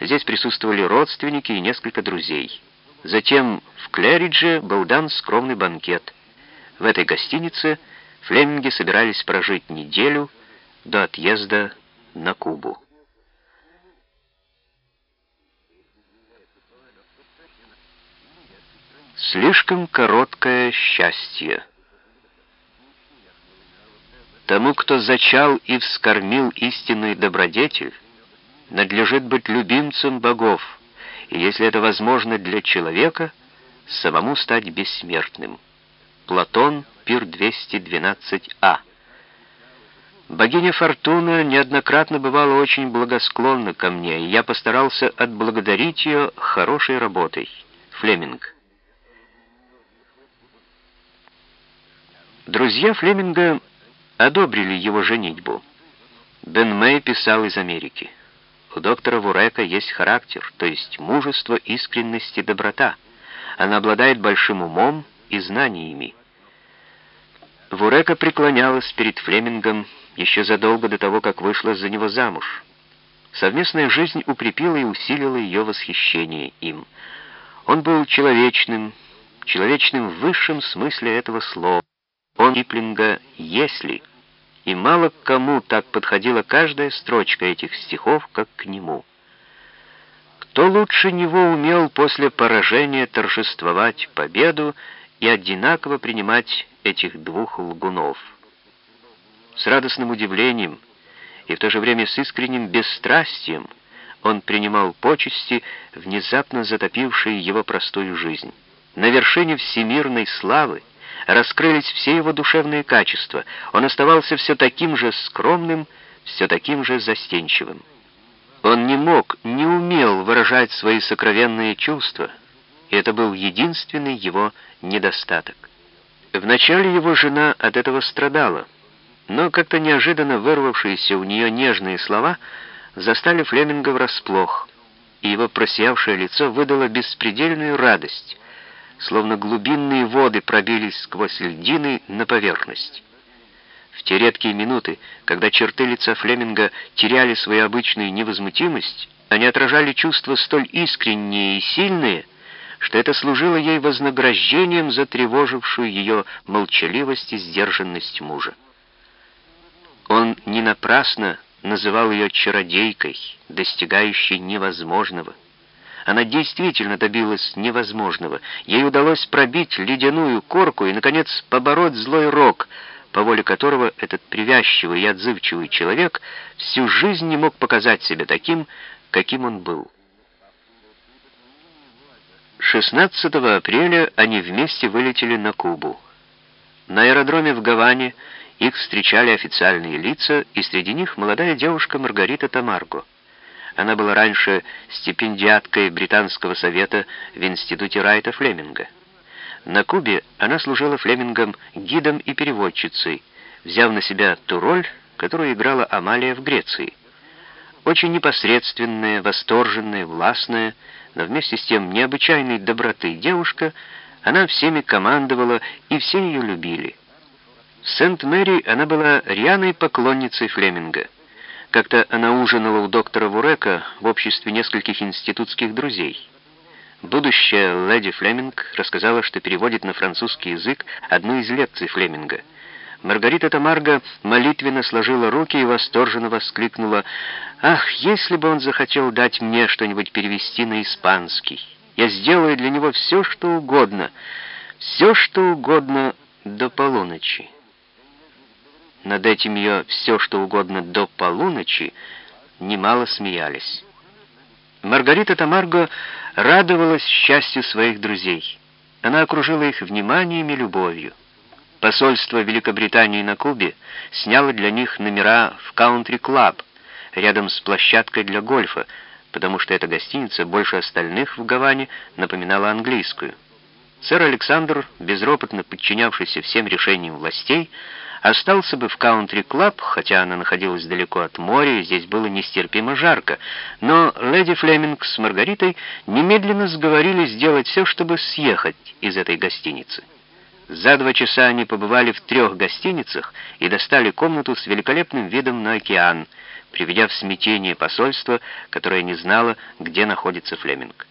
Здесь присутствовали родственники и несколько друзей. Затем в Клэридже был дан скромный банкет. В этой гостинице флеминги собирались прожить неделю до отъезда на Кубу. Слишком короткое счастье. Тому, кто зачал и вскормил истинный добродетель, надлежит быть любимцем богов, и если это возможно для человека, самому стать бессмертным. Платон, пир 212а. Богиня Фортуна неоднократно бывала очень благосклонна ко мне, и я постарался отблагодарить ее хорошей работой. Флеминг. Друзья Флеминга одобрили его женитьбу. Бен Мэй писал из Америки. У доктора Вурека есть характер, то есть мужество, искренность и доброта. Она обладает большим умом и знаниями. Вурека преклонялась перед Флемингом еще задолго до того, как вышла за него замуж. Совместная жизнь укрепила и усилила ее восхищение им. Он был человечным, человечным в высшем смысле этого слова. Он Киплинга «если» и мало к кому так подходила каждая строчка этих стихов, как к нему. Кто лучше него умел после поражения торжествовать победу и одинаково принимать этих двух лгунов? С радостным удивлением и в то же время с искренним бесстрастием он принимал почести, внезапно затопившие его простую жизнь. На вершине всемирной славы раскрылись все его душевные качества. Он оставался все таким же скромным, все таким же застенчивым. Он не мог, не умел выражать свои сокровенные чувства, и это был единственный его недостаток. Вначале его жена от этого страдала, но как-то неожиданно вырвавшиеся у нее нежные слова застали Флеминга врасплох, и его просиявшее лицо выдало беспредельную радость словно глубинные воды пробились сквозь льдины на поверхность. В те редкие минуты, когда черты лица Флеминга теряли свою обычную невозмутимость, они отражали чувства столь искренние и сильные, что это служило ей вознаграждением за тревожившую ее молчаливость и сдержанность мужа. Он не напрасно называл ее чародейкой, достигающей невозможного — она действительно добилась невозможного. Ей удалось пробить ледяную корку и, наконец, побороть злой рок, по воле которого этот привязчивый и отзывчивый человек всю жизнь не мог показать себя таким, каким он был. 16 апреля они вместе вылетели на Кубу. На аэродроме в Гаване их встречали официальные лица, и среди них молодая девушка Маргарита Тамарго. Она была раньше стипендиаткой Британского совета в институте Райта Флеминга. На Кубе она служила Флемингом гидом и переводчицей, взяв на себя ту роль, которую играла Амалия в Греции. Очень непосредственная, восторженная, властная, но вместе с тем необычайной доброты девушка, она всеми командовала, и все ее любили. В Сент-Мэри она была рьяной поклонницей Флеминга. Как-то она ужинала у доктора Вурека в обществе нескольких институтских друзей. Будущая леди Флеминг рассказала, что переводит на французский язык одну из лекций Флеминга. Маргарита Тамарго молитвенно сложила руки и восторженно воскликнула «Ах, если бы он захотел дать мне что-нибудь перевести на испанский! Я сделаю для него все, что угодно, все, что угодно до полуночи» над этим ее все что угодно до полуночи, немало смеялись. Маргарита Тамарго радовалась счастью своих друзей. Она окружила их вниманием и любовью. Посольство Великобритании на Кубе сняло для них номера в каунтри-клаб, рядом с площадкой для гольфа, потому что эта гостиница больше остальных в Гаване напоминала английскую. Сэр Александр, безропотно подчинявшийся всем решениям властей, остался бы в каунтри-клаб, хотя она находилась далеко от моря, и здесь было нестерпимо жарко, но леди Флеминг с Маргаритой немедленно сговорились сделать все, чтобы съехать из этой гостиницы. За два часа они побывали в трех гостиницах и достали комнату с великолепным видом на океан, приведя в смятение посольство, которое не знало, где находится Флеминг.